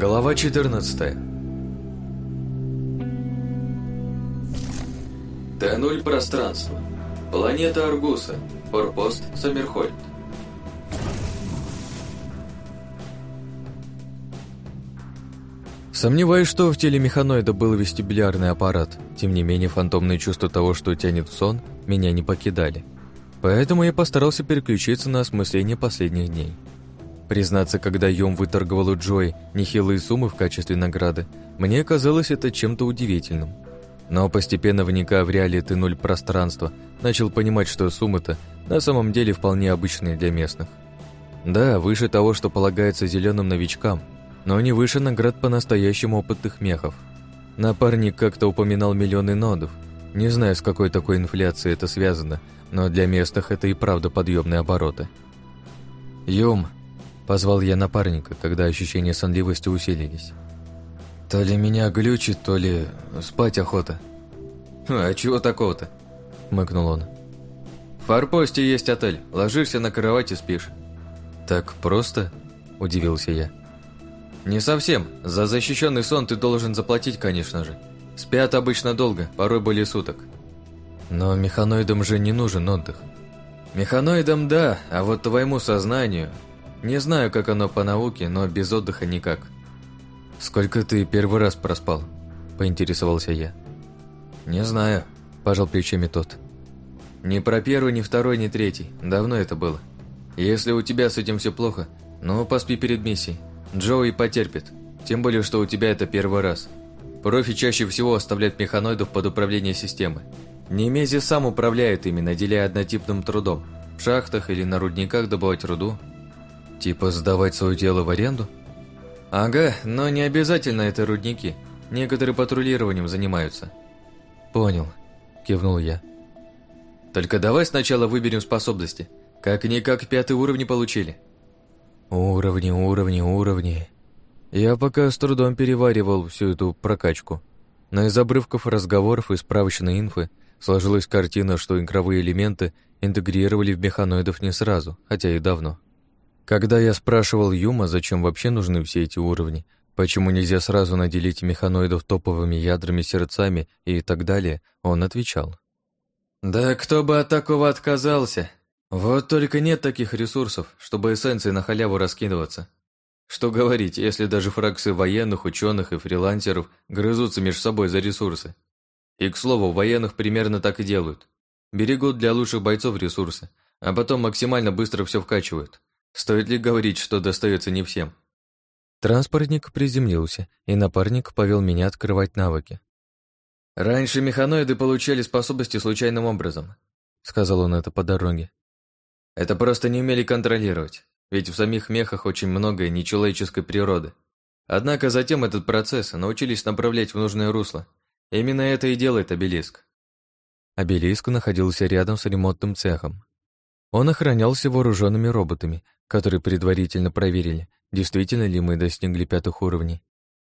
Глава 14 Т-0 пространство. Планета Аргуса. Форпост Саммерхольд. Сомневаюсь, что в теле механоида был вестибулярный аппарат. Тем не менее, фантомные чувства того, что тянет в сон, меня не покидали. Поэтому я постарался переключиться на осмысление последних дней. Признаться, когда Йом выторговал у Джой нехилые суммы в качестве награды, мне казалось это чем-то удивительным. Но постепенно вникая в реалии Т-0 пространства, начал понимать, что суммы-то на самом деле вполне обычные для местных. Да, выше того, что полагается зеленым новичкам, но не выше наград по-настоящему опытных мехов. Напарник как-то упоминал миллионы нодов. Не знаю, с какой такой инфляцией это связано, но для местных это и правда подъемные обороты. «Юм!» – позвал я напарника, когда ощущения сонливости усилились. То ли меня глючит, то ли спать охота. А чего такого-то? Мыкнул он. В форпосте есть отель. Ложишься на кровать и спишь. Так просто? Удивился я. Не совсем. За защищенный сон ты должен заплатить, конечно же. Спят обычно долго, порой более суток. Но механоидам же не нужен отдых. Механоидам да, а вот твоему сознанию... Не знаю, как оно по науке, но без отдыха никак. «Сколько ты первый раз проспал?» – поинтересовался я. «Не знаю», – пожал плечами тот. «Ни про первый, ни второй, ни третий. Давно это было. Если у тебя с этим все плохо, ну, поспи перед миссией. Джоуи потерпит. Тем более, что у тебя это первый раз. Профи чаще всего оставляют механоидов под управление системы. Немези сам управляет ими, наделяя однотипным трудом. В шахтах или на рудниках добывать руду. Типа сдавать свое тело в аренду? «Ага, но не обязательно это рудники. Некоторые патрулированием занимаются». «Понял», – кивнул я. «Только давай сначала выберем способности. Как-никак пятый уровень получили». «Уровни, уровни, уровни». Я пока с трудом переваривал всю эту прокачку. Но из обрывков разговоров и справочной инфы сложилась картина, что игровые элементы интегрировали в механоидов не сразу, хотя и давно. Когда я спрашивал Юма, зачем вообще нужны все эти уровни, почему нельзя сразу наделить механоидов топовыми ядрами, сердцами и так далее, он отвечал. «Да кто бы от такого отказался? Вот только нет таких ресурсов, чтобы эссенции на халяву раскидываться. Что говорить, если даже фракции военных, ученых и фрилансеров грызутся между собой за ресурсы. И, к слову, военных примерно так и делают. Берегут для лучших бойцов ресурсы, а потом максимально быстро все вкачивают. Стоит ли говорить, что достается не всем? Транспортник приземлился, и напарник повел меня открывать навыки. «Раньше механоиды получали способности случайным образом», — сказал он это по дороге. «Это просто не умели контролировать, ведь в самих мехах очень много нечеловеческой природы. Однако затем этот процесс научились направлять в нужное русло. Именно это и делает обелиск». Обелиск находился рядом с ремонтным цехом. Он охранялся вооруженными роботами, которые предварительно проверили, действительно ли мы достигли пятых уровней.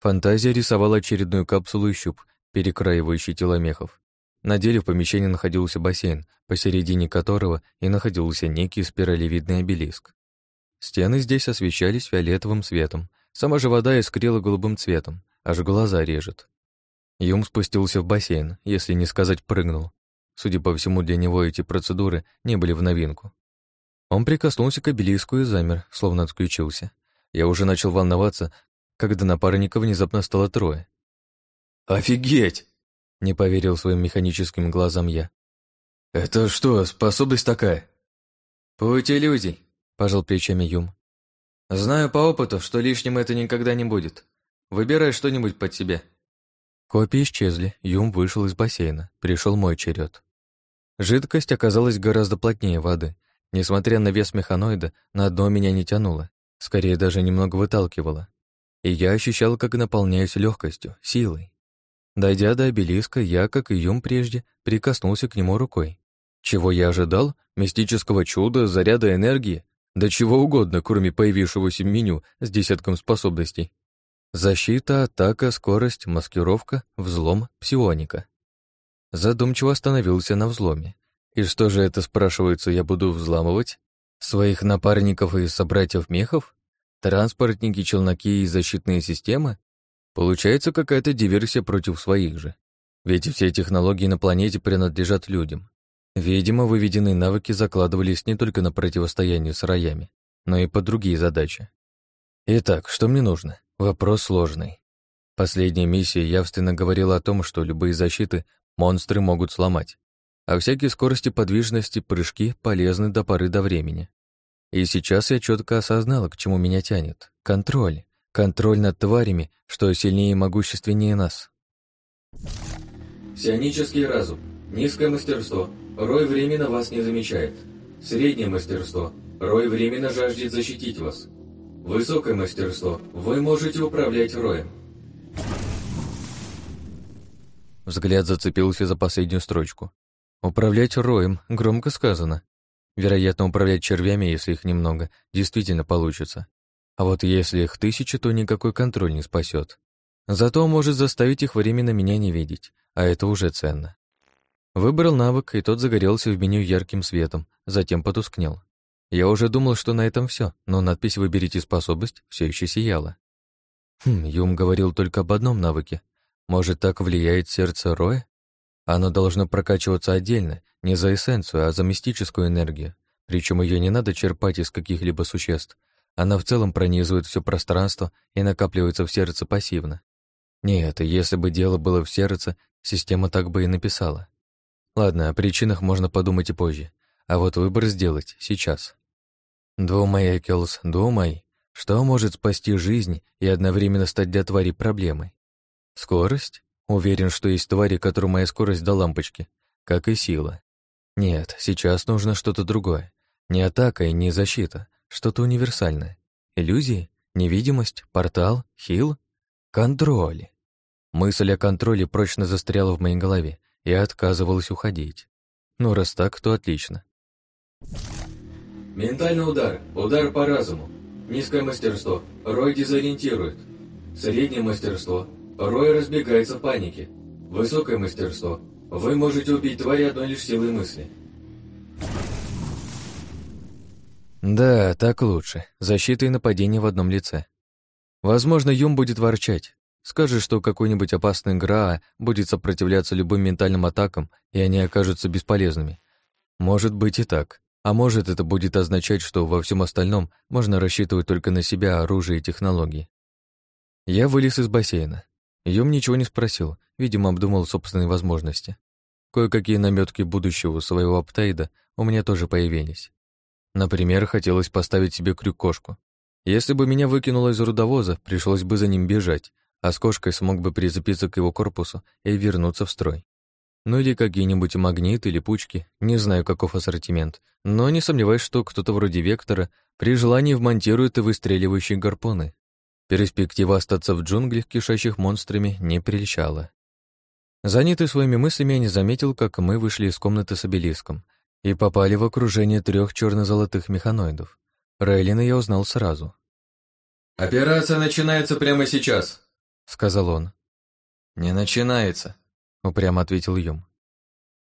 Фантазия рисовала очередную капсулу и щуп, перекраивающий тела мехов. На деле в помещении находился бассейн, посередине которого и находился некий спиралевидный обелиск. Стены здесь освещались фиолетовым светом, сама же вода искрила голубым цветом, аж глаза режет. Юм спустился в бассейн, если не сказать прыгнул. Судя по всему, для него эти процедуры не были в новинку. Он прикоснулся к обелиску и замер, словно отключился. Я уже начал волноваться, когда напарника внезапно стало трое. «Офигеть!» — не поверил своим механическим глазам я. «Это что, способность такая?» «Путь иллюзий», — пожал плечами Юм. «Знаю по опыту, что лишним это никогда не будет. Выбирай что-нибудь под себя». Копии исчезли, Юм вышел из бассейна, пришел мой черед. Жидкость оказалась гораздо плотнее воды, Несмотря на вес механоида, на дно меня не тянуло, скорее даже немного выталкивало. И я ощущал, как наполняюсь легкостью, силой. Дойдя до обелиска, я, как и Юм прежде, прикоснулся к нему рукой. Чего я ожидал? Мистического чуда, заряда энергии? Да чего угодно, кроме появившегося меню с десятком способностей. Защита, атака, скорость, маскировка, взлом, псионика. Задумчиво остановился на взломе. И что же это, спрашивается, я буду взламывать? Своих напарников и собратьев мехов? Транспортники, челноки и защитные системы? Получается какая-то диверсия против своих же. Ведь все технологии на планете принадлежат людям. Видимо, выведенные навыки закладывались не только на противостояние с роями, но и под другие задачи. Итак, что мне нужно? Вопрос сложный. Последняя миссия явственно говорила о том, что любые защиты монстры могут сломать, а всякие скорости подвижности, прыжки полезны до поры до времени. И сейчас я четко осознала, к чему меня тянет. Контроль. Контроль над тварями, что сильнее и могущественнее нас. Сионический разум. Низкое мастерство. Рой временно вас не замечает. Среднее мастерство. Рой временно жаждет защитить вас. Высокое мастерство. Вы можете управлять роем. Взгляд зацепился за последнюю строчку. Управлять роем, громко сказано. Вероятно, управлять червями, если их немного, действительно получится. А вот если их тысячи, то никакой контроль не спасет. Зато может заставить их временно меня не видеть, а это уже ценно. Выбрал навык, и тот загорелся в меню ярким светом, затем потускнел. Я уже думал, что на этом все, но надпись «Выберите способность» все еще сияла. Хм, Юм говорил только об одном навыке. Может, так влияет сердце Роя? Оно должно прокачиваться отдельно, не за эссенцию, а за мистическую энергию. Причем ее не надо черпать из каких-либо существ. Она в целом пронизывает все пространство и накапливается в сердце пассивно. Нет, если бы дело было в сердце, система так бы и написала. Ладно, о причинах можно подумать и позже. А вот выбор сделать сейчас. Думай, Экелс, думай. Что может спасти жизнь и одновременно стать для твари проблемой? Скорость? Уверен, что есть твари, которым моя скорость до лампочки, как и сила. Нет, сейчас нужно что-то другое. Не атака и не защита, что-то универсальное. Иллюзии? Невидимость? Портал? Хил? Контроль. Мысль о контроле прочно застряла в моей голове и отказывалась уходить. Ну, раз так, то отлично. Ментальный удар. Удар по разуму. Низкое мастерство. Рой дезориентирует. Среднее мастерство. Рой разбегается в панике. Высокое мастерство. Вы можете убить твари одной лишь силой мысли. Да, так лучше. Защита и нападение в одном лице. Возможно, Юм будет ворчать. Скажет, что какой-нибудь опасный Граа будет сопротивляться любым ментальным атакам, и они окажутся бесполезными. Может быть и так. А может, это будет означать, что во всем остальном можно рассчитывать только на себя, оружие и технологии. Я вылез из бассейна. Юм ничего не спросил, видимо, обдумал собственные возможности. Кое-какие наметки будущего своего аптейда у меня тоже появились. Например, хотелось поставить себе крюк-кошку. Если бы меня выкинуло из рудовоза, пришлось бы за ним бежать, а с кошкой смог бы прицепиться к его корпусу и вернуться в строй. Ну или какие-нибудь магниты или пучки, не знаю, каков ассортимент, но не сомневаюсь, что кто-то вроде Вектора при желании вмонтирует и выстреливающие гарпоны. Перспектива остаться в джунглях, кишащих монстрами, не прельщала. Занятый своими мыслями, я не заметил, как мы вышли из комнаты с обелиском и попали в окружение трех черно-золотых механоидов. Рейлина я узнал сразу. «Операция начинается прямо сейчас», — сказал он. «Не начинается», упрямо ответил Юм.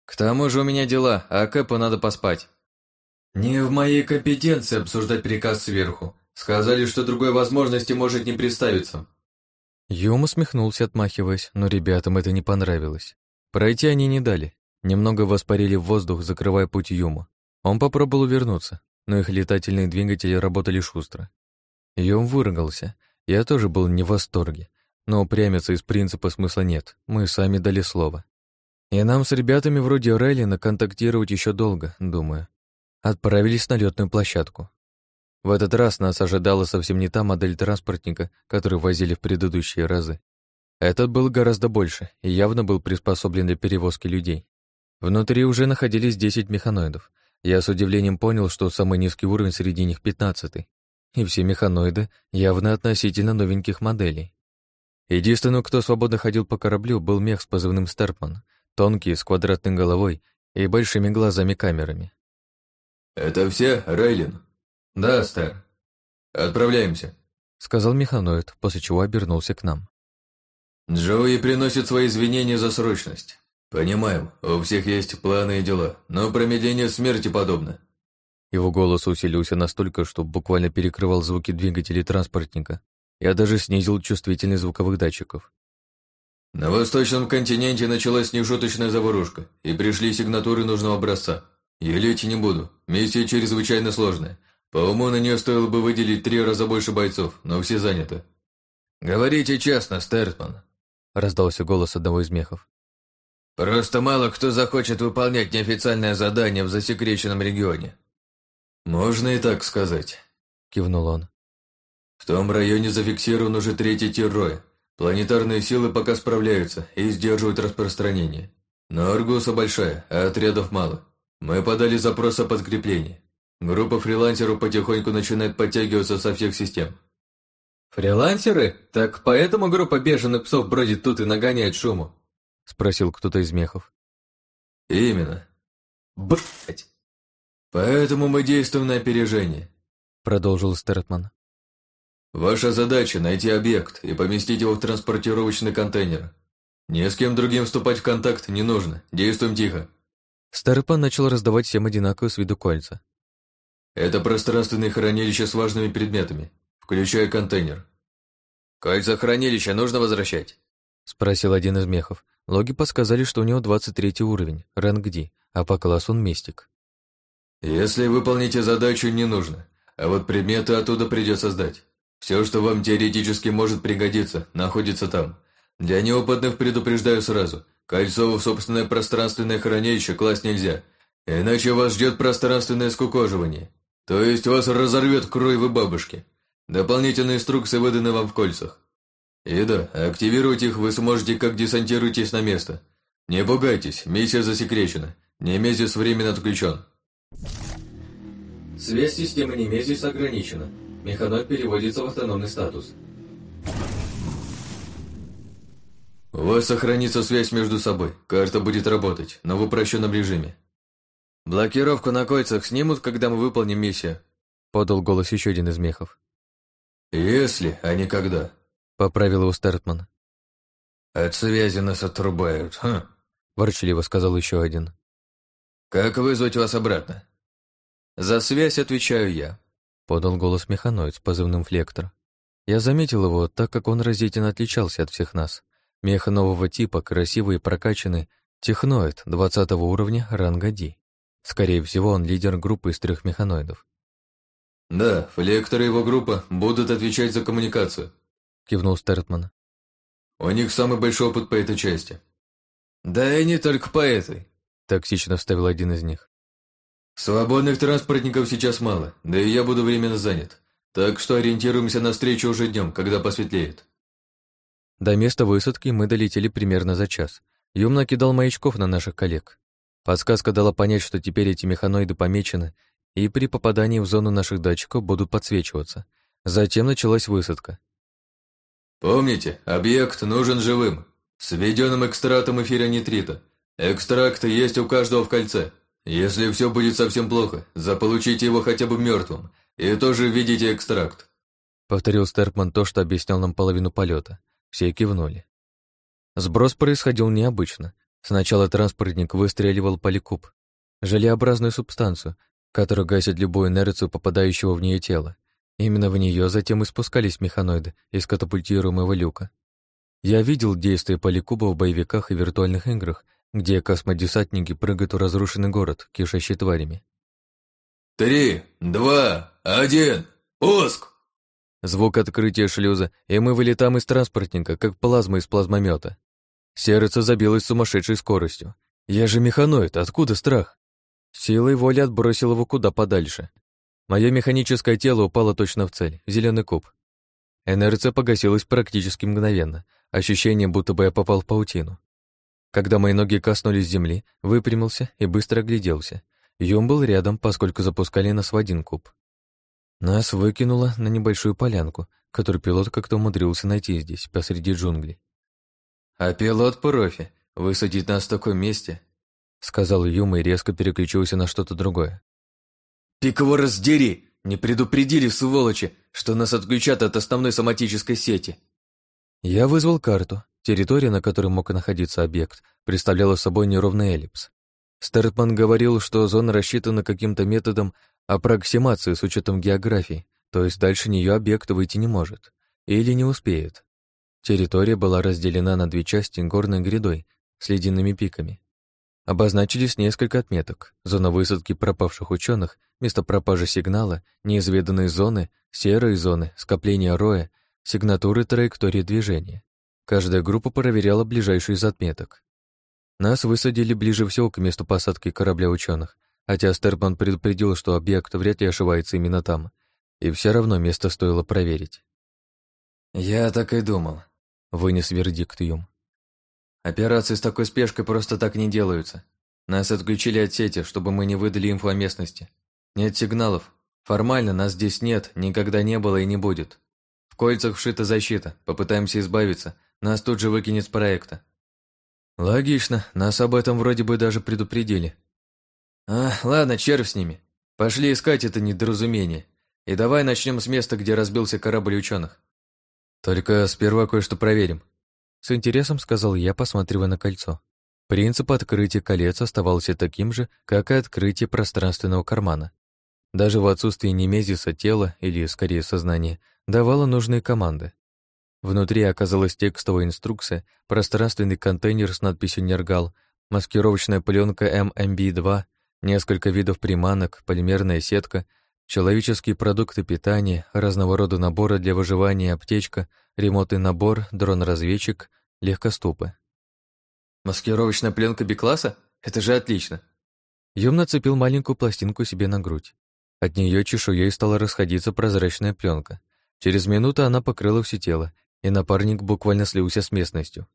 К тому же у меня дела, а Кэпу надо поспать. Не в моей компетенции обсуждать приказ сверху. Сказали, что другой возможности может не представиться. Юм усмехнулся, отмахиваясь, но ребятам это не понравилось. Пройти они не дали. Немного воспарили в воздух, закрывая путь Юму. Он попробовал вернуться, но их летательные двигатели работали шустро. Юм выругался. Я тоже был не в восторге. Но упрямиться из принципа смысла нет, мы сами дали слово. И нам с ребятами вроде Рейлина контактировать еще долго, думаю. Отправились на летную площадку. В этот раз нас ожидала совсем не та модель транспортника, которую возили в предыдущие разы. Этот был гораздо больше и явно был приспособлен для перевозки людей. Внутри уже находились 10 механоидов. Я с удивлением понял, что самый низкий уровень среди них 15 И все механоиды явно относительно новеньких моделей. Единственным, кто свободно ходил по кораблю, был мех с позывным Старпман, тонкий, с квадратной головой и большими глазами-камерами. «Это все, Рейлин?» «Да, Стар. Отправляемся», — сказал механоид, после чего обернулся к нам. «Джоуи приносит свои извинения за срочность. Понимаем, у всех есть планы и дела, но промедление смерти подобно». Его голос усилился настолько, что буквально перекрывал звуки двигателей транспортника. Я даже снизил чувствительность звуковых датчиков. На восточном континенте началась нешуточная заварушка, и пришли сигнатуры нужного образца. Елеть не буду, миссия чрезвычайно сложная. По уму на нее стоило бы выделить три раза больше бойцов, но все заняты. «Говорите честно, Стертман», — раздался голос одного из мехов. «Просто мало кто захочет выполнять неофициальное задание в засекреченном регионе». «Можно и так сказать», — кивнул он. «В том районе зафиксирован уже третий тир Планетарные силы пока справляются и сдерживают распространение. Но Аргуса большая, а отрядов мало. Мы подали запрос о подкреплении. Группа фрилансеров потихоньку начинает подтягиваться со всех систем. «Фрилансеры? Так поэтому группа беженых псов бродит тут и нагоняет шуму?» — спросил кто-то из мехов. «Именно». «Блять!» «Поэтому мы действуем на опережение», — продолжил Стертман. «Ваша задача — найти объект и поместить его в транспортировочный контейнер. Ни с кем другим вступать в контакт не нужно. Действуем тихо». Стертман начал раздавать всем одинаковые с виду кольца. «Это пространственные хранилища с важными предметами включая контейнер. «Кольца хранилища нужно возвращать?» — спросил один из мехов. Логи подсказали, что у него 23 уровень, ранг D, а по классу он мистик. «Если выполните задачу, не нужно, а вот предметы оттуда придется сдать. Все, что вам теоретически может пригодиться, находится там. Для неопытных предупреждаю сразу, кольцо в собственное пространственное хранилище класть нельзя, иначе вас ждет пространственное скукоживание, то есть вас разорвет кроевы бабушки». Дополнительные инструкции выданы вам в кольцах. И да, активировать их вы сможете, как десантируетесь на место. Не пугайтесь, миссия засекречена. Немезис временно отключен. Связь системы Немезис ограничена. Механоид переводится в автономный статус. У вас сохранится связь между собой. Карта будет работать, но в упрощенном режиме. Блокировку на кольцах снимут, когда мы выполним миссию, подал голос еще один из мехов. «Если, а не когда», — поправил его Стертман. «От связи нас отрубают, хм», — ворчливо сказал еще один. «Как вызвать вас обратно?» «За связь отвечаю я», — подал голос механоид с позывным «Флектор». Я заметил его, так как он разительно отличался от всех нас. Мех нового типа, красивый и прокачанный, техноид, 20 уровня, ранга D. Скорее всего, он лидер группы из трех механоидов. «Да, Флектор и его группа будут отвечать за коммуникацию», — кивнул Стертман. «У них самый большой опыт по этой части». «Да и не только по этой», — токсично вставил один из них. «Свободных транспортников сейчас мало, да и я буду временно занят, так что ориентируемся на встречу уже днем, когда посветлеет». До места высадки мы долетели примерно за час. Юм накидал маячков на наших коллег. Подсказка дала понять, что теперь эти механоиды помечены и при попадании в зону наших датчиков будут подсвечиваться. Затем началась высадка. «Помните, объект нужен живым, с введенным экстратом эфира нитрита. Экстракт есть у каждого в кольце. Если все будет совсем плохо, заполучите его хотя бы мертвым, и тоже введите экстракт». Повторил Стерпман то, что объяснял нам половину полета. Все кивнули. Сброс происходил необычно. Сначала транспортник выстреливал поликуб, желеобразную субстанцию, который гасит любую инерцию попадающего в нее тела. Именно в нее затем и спускались механоиды из катапультируемого люка. Я видел действия поликуба в боевиках и виртуальных играх, где космодесантники прыгают в разрушенный город, кишащий тварями. «Три, два, один, пуск!» Звук открытия шлюза, и мы вылетаем из транспортника, как плазма из плазмомета. Сердце забилось сумасшедшей скоростью. Я же механоид, откуда страх? Силой воли отбросил его куда подальше. Мое механическое тело упало точно в цель, зеленый куб. Инерция погасилась практически мгновенно, ощущение, будто бы я попал в паутину. Когда мои ноги коснулись земли, выпрямился и быстро огляделся. Юм был рядом, поскольку запускали нас в один куб. Нас выкинуло на небольшую полянку, которую пилот как-то умудрился найти здесь, посреди джунглей. «А пилот профи. Высадить нас в таком месте — сказал Юма и резко переключился на что-то другое. «Пик его раздери! Не предупредили, сволочи, что нас отключат от основной соматической сети!» Я вызвал карту. Территория, на которой мог находиться объект, представляла собой неровный эллипс. Стертман говорил, что зона рассчитана каким-то методом аппроксимацию с учетом географии, то есть дальше нее объект выйти не может. Или не успеет. Территория была разделена на две части горной грядой с ледяными пиками. Обозначились несколько отметок. Зона высадки пропавших ученых, место пропажи сигнала, неизведанные зоны, серые зоны, скопления роя, сигнатуры траектории движения. Каждая группа проверяла ближайшую из отметок. Нас высадили ближе всего к месту посадки корабля ученых, хотя Стерпман предупредил, что объект вряд ли ошибается именно там, и все равно место стоило проверить. «Я так и думал», — вынес вердикт Юм. Операции с такой спешкой просто так не делаются. Нас отключили от сети, чтобы мы не выдали инфу о местности. Нет сигналов. Формально нас здесь нет, никогда не было и не будет. В кольцах вшита защита. Попытаемся избавиться. Нас тут же выкинет с проекта. Логично, нас об этом вроде бы даже предупредили. А, ладно, червь с ними. Пошли искать это недоразумение. И давай начнем с места, где разбился корабль ученых. Только сперва кое-что проверим. С интересом сказал я, посматривая на кольцо. Принцип открытия колец оставался таким же, как и открытие пространственного кармана. Даже в отсутствии немезиса тела, или скорее сознания, давало нужные команды. Внутри оказалась текстовая инструкция, пространственный контейнер с надписью «Нергал», маскировочная пленка MMB-2, несколько видов приманок, полимерная сетка, человеческие продукты питания, разного рода наборы для выживания, аптечка, ремонтный набор, дрон-разведчик, легкоступы. «Маскировочная пленка Бикласса? Это же отлично!» Юм нацепил маленькую пластинку себе на грудь. От нее чешуей стала расходиться прозрачная пленка. Через минуту она покрыла все тело, и напарник буквально слился с местностью.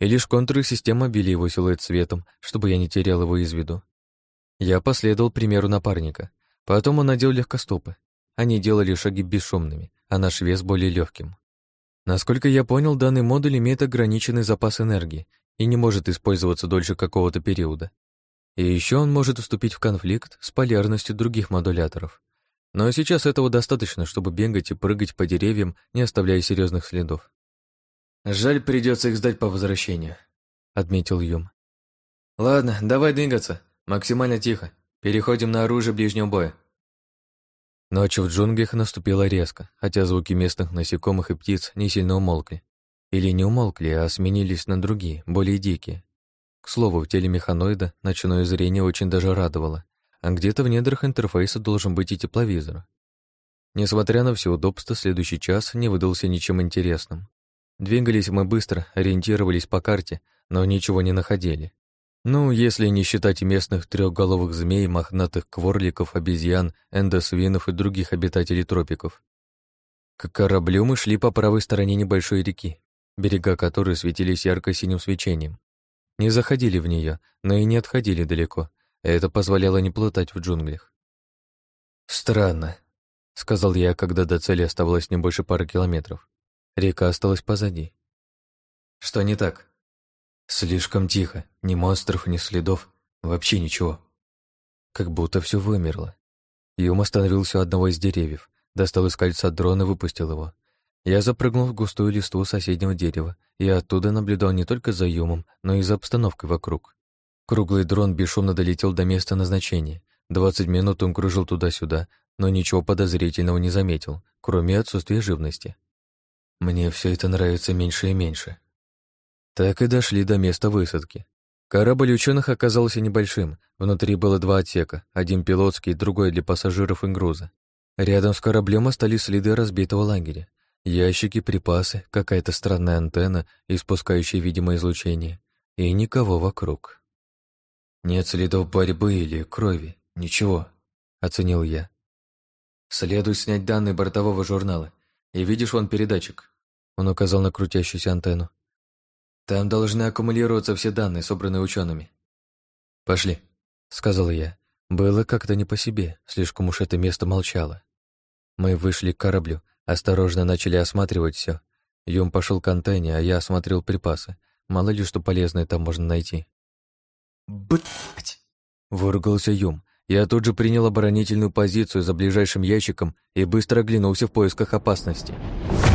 И лишь контуры системы били его силуэт цветом, чтобы я не терял его из виду. Я последовал примеру напарника. Потом он надел легкостопы. Они делали шаги бесшумными, а наш вес более легким. Насколько я понял, данный модуль имеет ограниченный запас энергии и не может использоваться дольше какого-то периода. И еще он может вступить в конфликт с полярностью других модуляторов. Но сейчас этого достаточно, чтобы бегать и прыгать по деревьям, не оставляя серьезных следов. «Жаль, придется их сдать по возвращению», — отметил Юм. «Ладно, давай двигаться. Максимально тихо. Переходим на оружие ближнего боя». Ночь в джунглях наступила резко, хотя звуки местных насекомых и птиц не сильно умолкли. Или не умолкли, а сменились на другие, более дикие. К слову, в теле механоида ночное зрение очень даже радовало, а где-то в недрах интерфейса должен быть и тепловизор. Несмотря на все удобства, следующий час не выдался ничем интересным. Двигались мы быстро, ориентировались по карте, но ничего не находили. Ну, если не считать местных трехголовых змей, мохнатых кворликов, обезьян, эндосвинов и других обитателей тропиков. К кораблю мы шли по правой стороне небольшой реки, берега которой светились ярко-синим свечением. Не заходили в нее, но и не отходили далеко. Это позволяло не плутать в джунглях. «Странно», — сказал я, когда до цели оставалось не больше пары километров. Река осталась позади. «Что не так?» Слишком тихо, ни монстров, ни следов, вообще ничего. Как будто все вымерло. Юм остановился у одного из деревьев, достал из кольца дрон и выпустил его. Я запрыгнул в густую листву соседнего дерева и оттуда наблюдал не только за Юмом, но и за обстановкой вокруг. Круглый дрон бесшумно долетел до места назначения. Двадцать минут он кружил туда-сюда, но ничего подозрительного не заметил, кроме отсутствия живности. Мне все это нравится меньше и меньше. Так и дошли до места высадки. Корабль ученых оказался небольшим, внутри было два отсека, один пилотский, другой для пассажиров и груза. Рядом с кораблем остались следы разбитого лагеря. Ящики, припасы, какая-то странная антенна, испускающая видимое излучение. И никого вокруг. «Нет следов борьбы или крови, ничего», — оценил я. «Следует снять данные бортового журнала. И видишь вон передатчик?» Он указал на крутящуюся антенну. Там должны аккумулироваться все данные, собранные учеными. «Пошли», — сказал я. Было как-то не по себе, слишком уж это место молчало. Мы вышли к кораблю, осторожно начали осматривать все. Юм пошел к антенне, а я осмотрел припасы. Мало ли что полезное там можно найти. «Блять!» — выругался Юм. Я тут же принял оборонительную позицию за ближайшим ящиком и быстро оглянулся в поисках опасности. «Блять!»